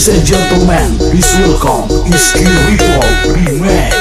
Ladies and gentlemen, please welcome Iski Ritual Remix.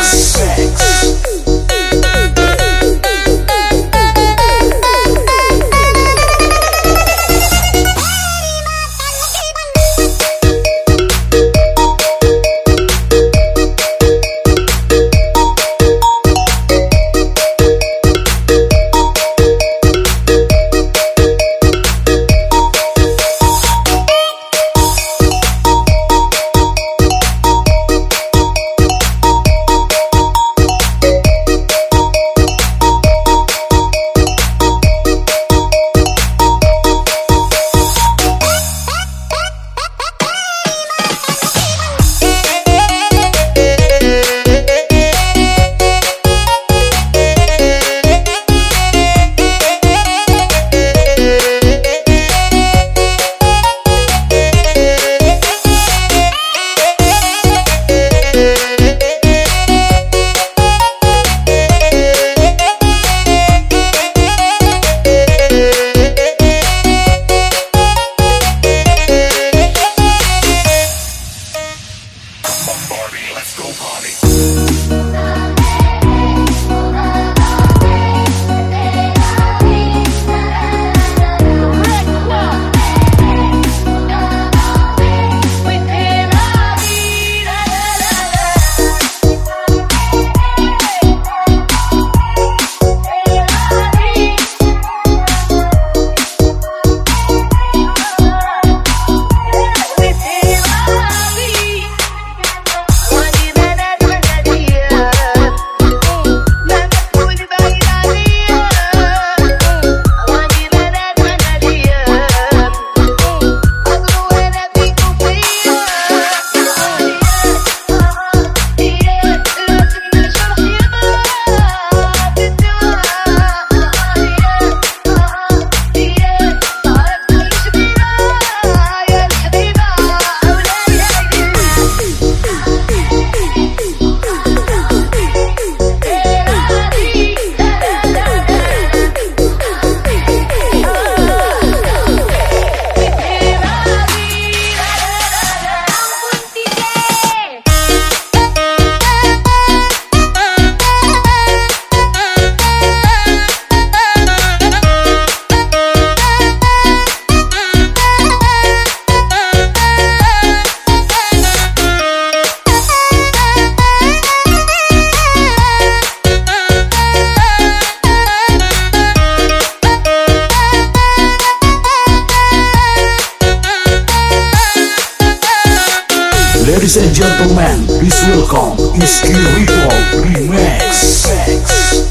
Ladies and gentlemen, please welcome Iski Ritual Remax. Remax.